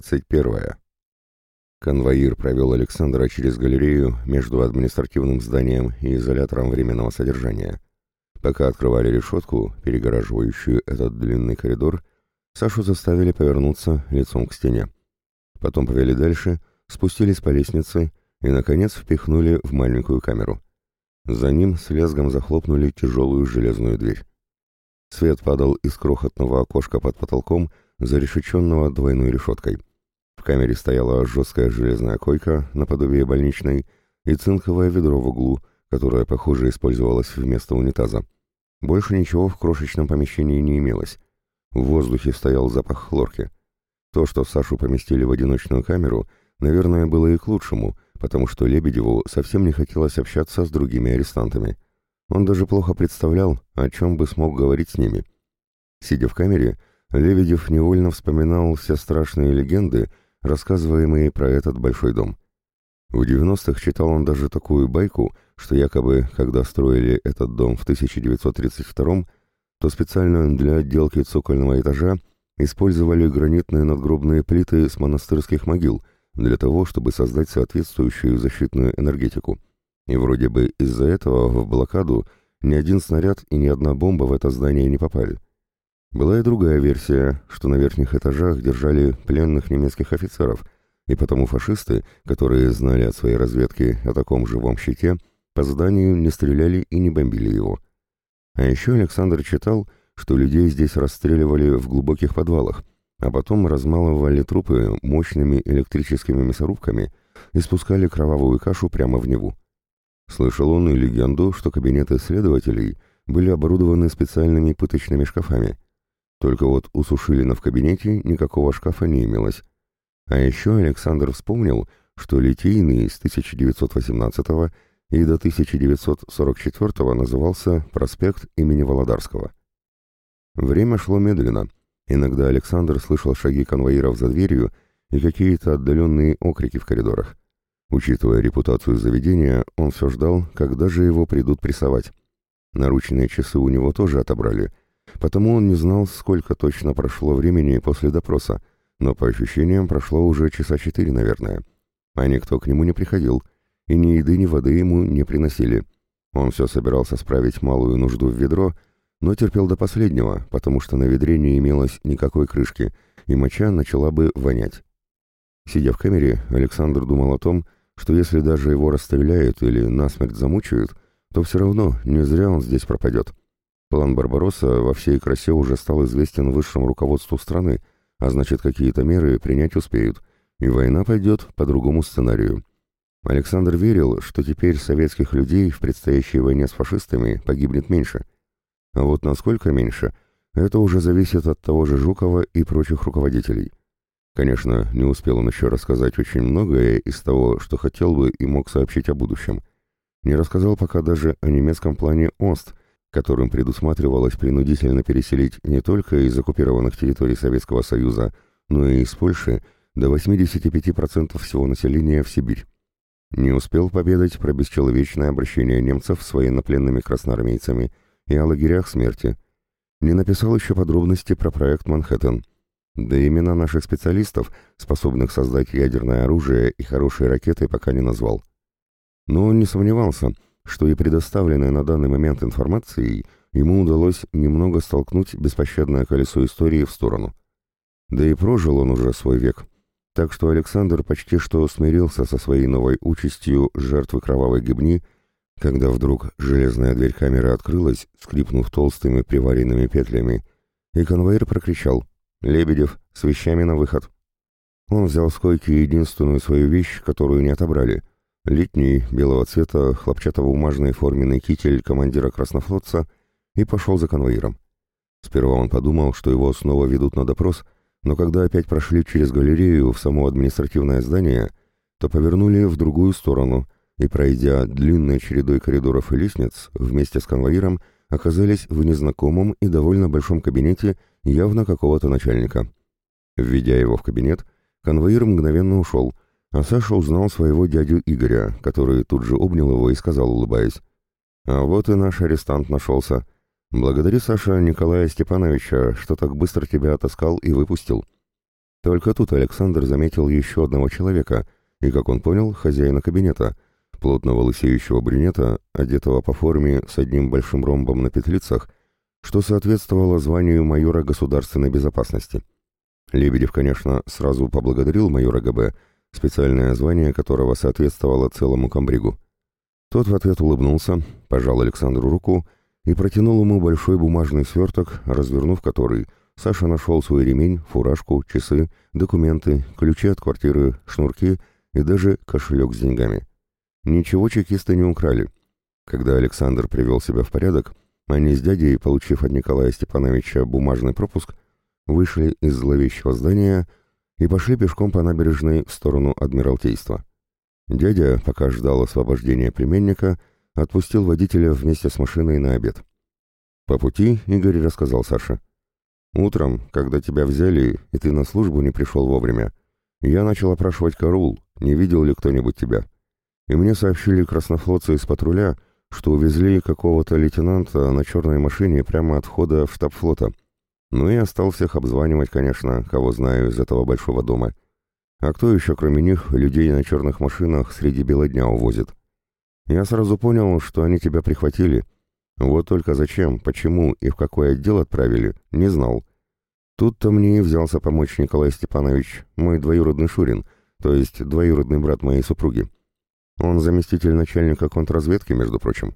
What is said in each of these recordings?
21. Конвоир провел Александра через галерею между административным зданием и изолятором временного содержания. Пока открывали решетку, перегораживающую этот длинный коридор, Сашу заставили повернуться лицом к стене. Потом повели дальше, спустились по лестнице и, наконец, впихнули в маленькую камеру. За ним с лязгом захлопнули тяжелую железную дверь. Свет падал из крохотного окошка под потолком, зарешеченного двойной решеткой. В камере стояла жесткая железная койка, наподобие больничной, и цинковое ведро в углу, которое, похоже, использовалось вместо унитаза. Больше ничего в крошечном помещении не имелось. В воздухе стоял запах хлорки. То, что Сашу поместили в одиночную камеру, наверное, было и к лучшему, потому что Лебедеву совсем не хотелось общаться с другими арестантами. Он даже плохо представлял, о чем бы смог говорить с ними. Сидя в камере, Лебедев невольно вспоминал все страшные легенды, рассказываемые про этот большой дом. В 90-х читал он даже такую байку, что якобы, когда строили этот дом в 1932 то специально для отделки цокольного этажа использовали гранитные надгробные плиты с монастырских могил для того, чтобы создать соответствующую защитную энергетику. И вроде бы из-за этого в блокаду ни один снаряд и ни одна бомба в это здание не попали. Была и другая версия, что на верхних этажах держали пленных немецких офицеров, и потому фашисты, которые знали от своей разведки о таком живом щите, по зданию не стреляли и не бомбили его. А еще Александр читал, что людей здесь расстреливали в глубоких подвалах, а потом размалывали трупы мощными электрическими мясорубками и спускали кровавую кашу прямо в Неву. Слышал он и легенду, что кабинеты следователей были оборудованы специальными пыточными шкафами. Только вот у Сушилина в кабинете никакого шкафа не имелось. А еще Александр вспомнил, что Литейный с 1918 и до 1944 назывался проспект имени Володарского. Время шло медленно. Иногда Александр слышал шаги конвоиров за дверью и какие-то отдаленные окрики в коридорах. Учитывая репутацию заведения, он все ждал, когда же его придут прессовать. Наручные часы у него тоже отобрали, потому он не знал, сколько точно прошло времени после допроса, но по ощущениям прошло уже часа четыре, наверное. А никто к нему не приходил, и ни еды, ни воды ему не приносили. Он все собирался справить малую нужду в ведро, но терпел до последнего, потому что на ведре не имелось никакой крышки, и моча начала бы вонять. Сидя в камере, Александр думал о том, что если даже его расстреляют или насмерть замучают, то все равно не зря он здесь пропадет. План Барбаросса во всей красе уже стал известен высшему руководству страны, а значит какие-то меры принять успеют, и война пойдет по другому сценарию. Александр верил, что теперь советских людей в предстоящей войне с фашистами погибнет меньше. А вот насколько меньше, это уже зависит от того же Жукова и прочих руководителей. Конечно, не успел он еще рассказать очень многое из того, что хотел бы и мог сообщить о будущем. Не рассказал пока даже о немецком плане ОСТ, которым предусматривалось принудительно переселить не только из оккупированных территорий Советского Союза, но и из Польши до 85% всего населения в Сибирь. Не успел поведать про бесчеловечное обращение немцев с военнопленными красноармейцами и о лагерях смерти. Не написал еще подробности про проект «Манхэттен», да имена наших специалистов, способных создать ядерное оружие и хорошие ракеты, пока не назвал. Но он не сомневался, что и предоставленной на данный момент информацией ему удалось немного столкнуть беспощадное колесо истории в сторону. Да и прожил он уже свой век, так что Александр почти что смирился со своей новой участью жертвы кровавой гибни, когда вдруг железная дверь камеры открылась, скрипнув толстыми приваренными петлями, и конвоир прокричал — «Лебедев, с вещами на выход». Он взял с койки единственную свою вещь, которую не отобрали. Летний, белого цвета, хлопчатобумажный форменный китель командира краснофлотца и пошел за конвоиром. Сперва он подумал, что его снова ведут на допрос, но когда опять прошли через галерею в само административное здание, то повернули в другую сторону и, пройдя длинной чередой коридоров и лестниц, вместе с конвоиром оказались в незнакомом и довольно большом кабинете явно какого-то начальника. Введя его в кабинет, конвоир мгновенно ушел, а Саша узнал своего дядю Игоря, который тут же обнял его и сказал, улыбаясь, «А вот и наш арестант нашелся. Благодари, Саша, Николая Степановича, что так быстро тебя отыскал и выпустил». Только тут Александр заметил еще одного человека, и, как он понял, хозяина кабинета, плотного лысеющего брюнета, одетого по форме с одним большим ромбом на петлицах, что соответствовало званию майора государственной безопасности. Лебедев, конечно, сразу поблагодарил майора ГБ, специальное звание которого соответствовало целому комбригу. Тот в ответ улыбнулся, пожал Александру руку и протянул ему большой бумажный сверток, развернув который, Саша нашел свой ремень, фуражку, часы, документы, ключи от квартиры, шнурки и даже кошелек с деньгами. Ничего чекисты не украли. Когда Александр привел себя в порядок, они с дядей, получив от Николая Степановича бумажный пропуск, вышли из зловещего здания и пошли пешком по набережной в сторону Адмиралтейства. Дядя, пока ждал освобождения племенника, отпустил водителя вместе с машиной на обед. По пути Игорь рассказал Саше. «Утром, когда тебя взяли, и ты на службу не пришел вовремя, я начал опрашивать караул, не видел ли кто-нибудь тебя. И мне сообщили краснофлотцы из патруля, что увезли какого-то лейтенанта на черной машине прямо от входа в штаб флота. Ну и остался всех обзванивать, конечно, кого знаю из этого большого дома. А кто еще, кроме них, людей на черных машинах среди бела дня увозит? Я сразу понял, что они тебя прихватили. Вот только зачем, почему и в какой отдел отправили, не знал. Тут-то мне и взялся помочь Николай Степанович, мой двоюродный Шурин, то есть двоюродный брат моей супруги. Он заместитель начальника контрразведки, между прочим.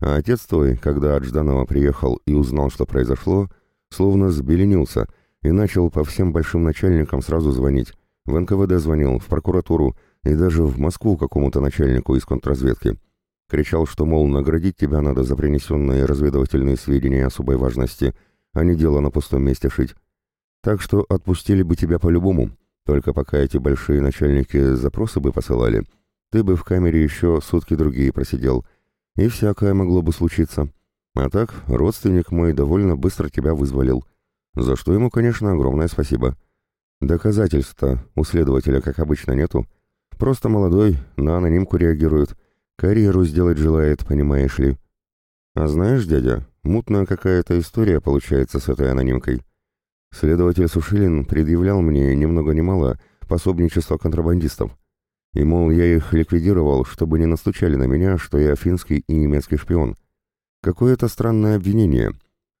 А отец твой, когда от Жданова приехал и узнал, что произошло, словно сбеленился и начал по всем большим начальникам сразу звонить. В НКВД звонил, в прокуратуру и даже в Москву какому-то начальнику из контрразведки. Кричал, что, мол, наградить тебя надо за принесенные разведывательные сведения особой важности, а не дело на пустом месте шить. Так что отпустили бы тебя по-любому, только пока эти большие начальники запросы бы посылали — ты бы в камере еще сутки другие просидел, и всякое могло бы случиться. А так, родственник мой довольно быстро тебя вызволил, за что ему, конечно, огромное спасибо. Доказательств-то у следователя, как обычно, нету. Просто молодой, на анонимку реагирует. Карьеру сделать желает, понимаешь ли. А знаешь, дядя, мутная какая-то история получается с этой анонимкой. Следователь Сушилин предъявлял мне ни много ни мало пособничество контрабандистов. И, мол, я их ликвидировал, чтобы не настучали на меня, что я финский и немецкий шпион. Какое-то странное обвинение.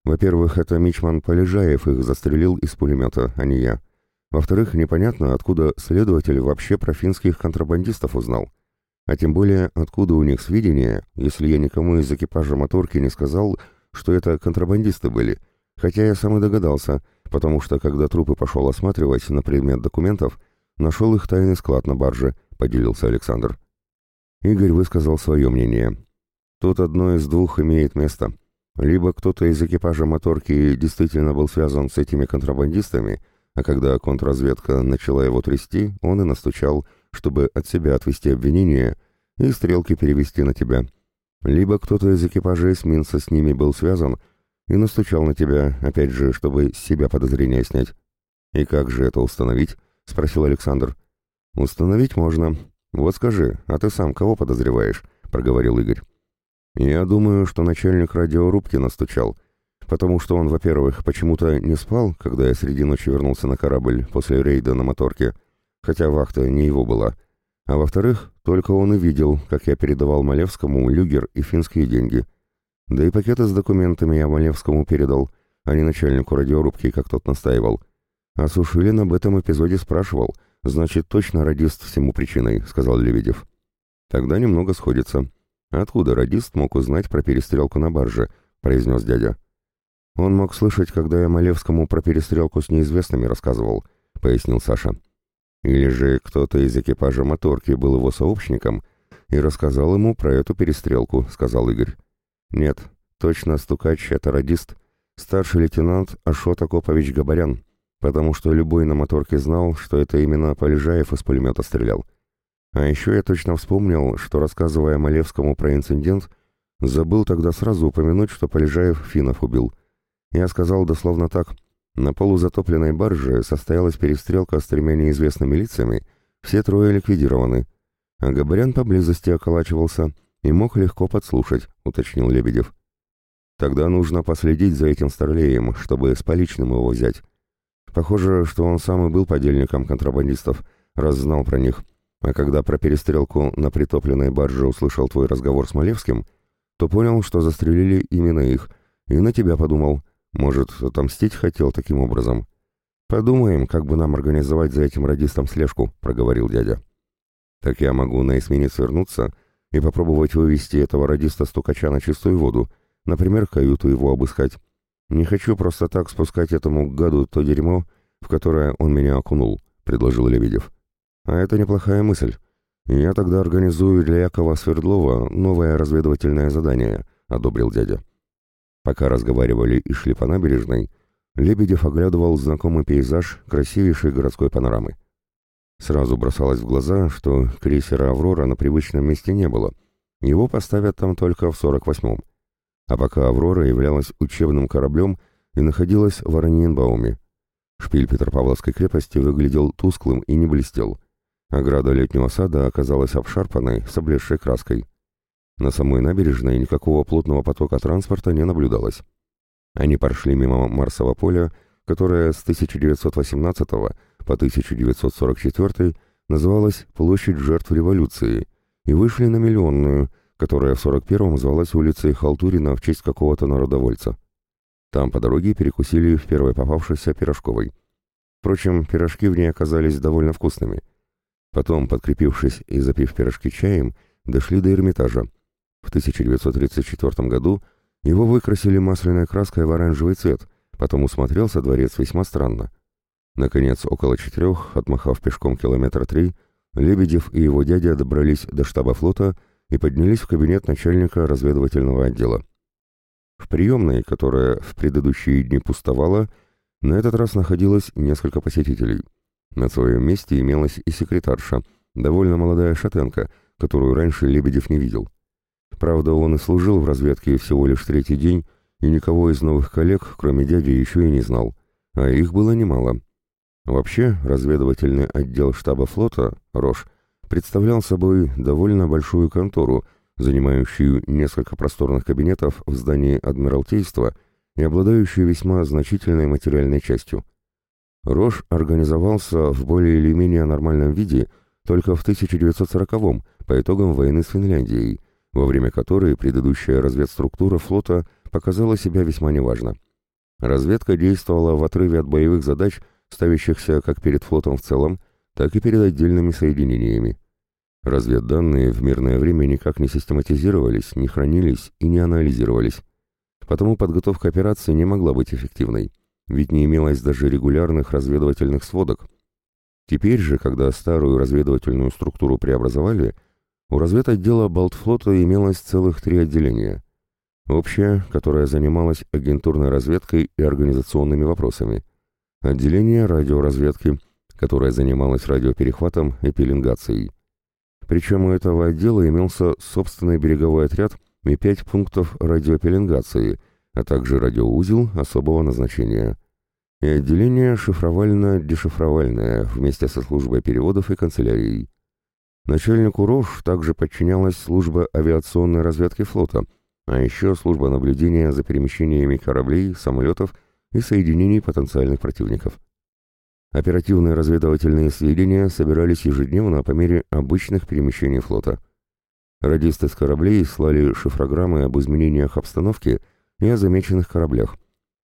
Во-первых, это Мичман Полежаев их застрелил из пулемета, а не я. Во-вторых, непонятно, откуда следователь вообще про финских контрабандистов узнал. А тем более, откуда у них сведения, если я никому из экипажа моторки не сказал, что это контрабандисты были, хотя я сам и догадался, потому что, когда трупы пошел осматривать на предмет документов, нашел их тайный склад на барже — поделился Александр. Игорь высказал свое мнение. Тут одно из двух имеет место. Либо кто-то из экипажа моторки действительно был связан с этими контрабандистами, а когда контрразведка начала его трясти, он и настучал, чтобы от себя отвести обвинение и стрелки перевести на тебя. Либо кто-то из экипажа эсминца с ними был связан и настучал на тебя, опять же, чтобы с себя подозрения снять. «И как же это установить?» — спросил Александр. «Установить можно. Вот скажи, а ты сам кого подозреваешь?» — проговорил Игорь. «Я думаю, что начальник радиорубки настучал, потому что он, во-первых, почему-то не спал, когда я среди ночи вернулся на корабль после рейда на моторке, хотя вахта не его была, а во-вторых, только он и видел, как я передавал Малевскому люгер и финские деньги. Да и пакеты с документами я Малевскому передал, а не начальнику радиорубки, как тот настаивал. А Сушилин об этом эпизоде спрашивал — «Значит, точно радист всему причиной», — сказал Лебедев. «Тогда немного сходится. Откуда радист мог узнать про перестрелку на барже?» — произнес дядя. «Он мог слышать, когда я Малевскому про перестрелку с неизвестными рассказывал», — пояснил Саша. «Или же кто-то из экипажа моторки был его сообщником и рассказал ему про эту перестрелку», — сказал Игорь. «Нет, точно стукач — это радист, старший лейтенант Ашот Акопович Габарян потому что любой на моторке знал, что это именно Полежаев из пулемета стрелял. А еще я точно вспомнил, что, рассказывая Малевскому про инцидент, забыл тогда сразу упомянуть, что Полежаев финнов убил. Я сказал дословно так. На полузатопленной барже состоялась перестрелка с тремя неизвестными лицами, все трое ликвидированы. А Габарян поблизости околачивался и мог легко подслушать, уточнил Лебедев. Тогда нужно последить за этим старлеем, чтобы с поличным его взять. Похоже, что он сам и был подельником контрабандистов, раз знал про них. А когда про перестрелку на притопленной барже услышал твой разговор с Малевским, то понял, что застрелили именно их, и на тебя подумал. Может, отомстить хотел таким образом? Подумаем, как бы нам организовать за этим радистом слежку, проговорил дядя. Так я могу на эсминец вернуться и попробовать вывести этого радиста-стукача на чистую воду, например, каюту его обыскать. Не хочу просто так спускать этому гаду то дерьмо, в которое он меня окунул, предложил Лебедев. А это неплохая мысль. Я тогда организую для Якова Свердлова новое разведывательное задание, одобрил дядя. Пока разговаривали и шли по набережной, Лебедев оглядывал знакомый пейзаж красивейшей городской панорамы. Сразу бросалось в глаза, что крейсера «Аврора» на привычном месте не было. Его поставят там только в 48-м. А пока «Аврора» являлась учебным кораблем и находилась в Ораниенбауме. Шпиль Петропавловской крепости выглядел тусклым и не блестел. Ограда летнего сада оказалась обшарпанной, с облезшей краской. На самой набережной никакого плотного потока транспорта не наблюдалось. Они прошли мимо Марсового поля, которое с 1918 по 1944 называлось «Площадь жертв революции», и вышли на Миллионную, которая в 41-м звалась улицей Халтурина в честь какого-то народовольца. Там по дороге перекусили в первой попавшейся пирожковой. Впрочем, пирожки в ней оказались довольно вкусными. Потом, подкрепившись и запив пирожки чаем, дошли до Эрмитажа. В 1934 году его выкрасили масляной краской в оранжевый цвет, потому смотрелся дворец весьма странно. Наконец, около четырех, отмахав пешком километра три, Лебедев и его дядя добрались до штаба флота и поднялись в кабинет начальника разведывательного отдела. В приемной, которая в предыдущие дни пустовала, на этот раз находилось несколько посетителей. На своем месте имелась и секретарша, довольно молодая шатенка, которую раньше Лебедев не видел. Правда, он и служил в разведке всего лишь третий день, и никого из новых коллег, кроме дяди, еще и не знал. А их было немало. Вообще, разведывательный отдел штаба флота, РОШ, представлял собой довольно большую контору, занимающую несколько просторных кабинетов в здании Адмиралтейства и обладающую весьма значительной материальной частью. РОШ организовался в более или менее нормальном виде только в 1940-м по итогам войны с Финляндией – во время которой предыдущая разведструктура флота показала себя весьма неважно. Разведка действовала в отрыве от боевых задач, ставящихся как перед флотом в целом, так и перед отдельными соединениями. Разведданные в мирное время никак не систематизировались, не хранились и не анализировались. Потому подготовка операции не могла быть эффективной, ведь не имелось даже регулярных разведывательных сводок. Теперь же, когда старую разведывательную структуру преобразовали – у разведотдела Балтфлота имелось целых три отделения. Общее, которое занималось агентурной разведкой и организационными вопросами. Отделение радиоразведки, которое занималось радиоперехватом и пеленгацией. Причем у этого отдела имелся собственный береговой отряд и пять пунктов радиопеленгации, а также радиоузел особого назначения. И отделение шифровально-дешифровальное вместе со службой переводов и канцелярией. Начальнику РОШ также подчинялась служба авиационной разведки флота, а еще служба наблюдения за перемещениями кораблей, самолетов и соединений потенциальных противников. Оперативные разведывательные сведения собирались ежедневно по мере обычных перемещений флота. Радисты с кораблей слали шифрограммы об изменениях обстановки и о замеченных кораблях.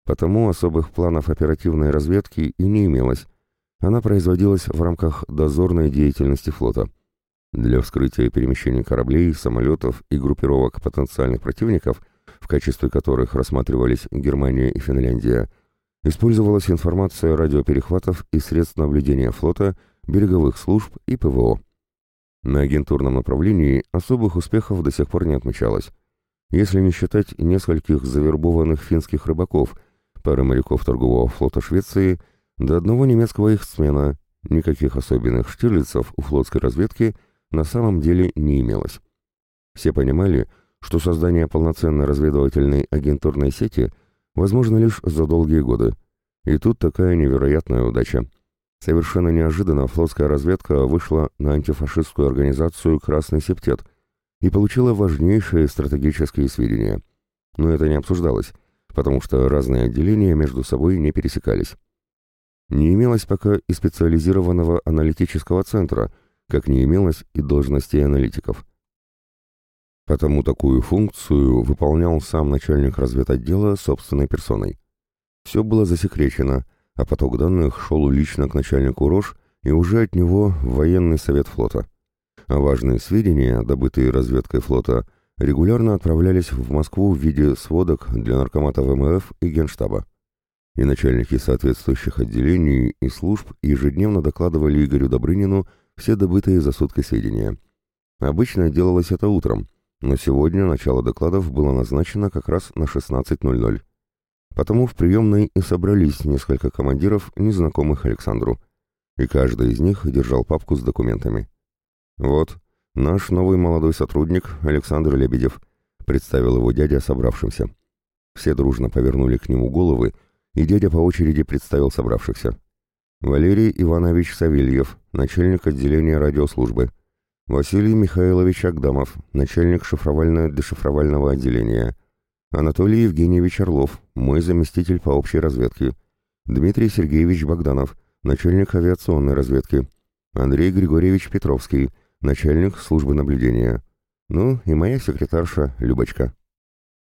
Потому особых планов оперативной разведки и не имелось. Она производилась в рамках дозорной деятельности флота. Для вскрытия перемещений кораблей, самолетов и группировок потенциальных противников, в качестве которых рассматривались Германия и Финляндия, использовалась информация радиоперехватов и средств наблюдения флота, береговых служб и ПВО. На агентурном направлении особых успехов до сих пор не отмечалось. Если не считать нескольких завербованных финских рыбаков, пары моряков торгового флота Швеции, до одного немецкого их смена, никаких особенных штирлицев у флотской разведки – на самом деле не имелось. Все понимали, что создание полноценной разведывательной агентурной сети возможно лишь за долгие годы. И тут такая невероятная удача. Совершенно неожиданно флотская разведка вышла на антифашистскую организацию «Красный септет» и получила важнейшие стратегические сведения. Но это не обсуждалось, потому что разные отделения между собой не пересекались. Не имелось пока и специализированного аналитического центра, как не имелось и должностей аналитиков. Потому такую функцию выполнял сам начальник разведотдела собственной персоной. Все было засекречено, а поток данных шел лично к начальнику РОЖ и уже от него в военный совет флота. Важные сведения, добытые разведкой флота, регулярно отправлялись в Москву в виде сводок для наркомата ВМФ и Генштаба и начальники соответствующих отделений и служб ежедневно докладывали Игорю Добрынину все добытые за сутки сведения. Обычно делалось это утром, но сегодня начало докладов было назначено как раз на 16.00. Потому в приемной и собрались несколько командиров, незнакомых Александру, и каждый из них держал папку с документами. «Вот, наш новый молодой сотрудник Александр Лебедев», представил его дядя собравшимся. Все дружно повернули к нему головы, и дядя по очереди представил собравшихся. Валерий Иванович Савельев, начальник отделения радиослужбы. Василий Михайлович Агдамов, начальник шифровально-дешифровального отделения. Анатолий Евгеньевич Орлов, мой заместитель по общей разведке. Дмитрий Сергеевич Богданов, начальник авиационной разведки. Андрей Григорьевич Петровский, начальник службы наблюдения. Ну и моя секретарша Любочка.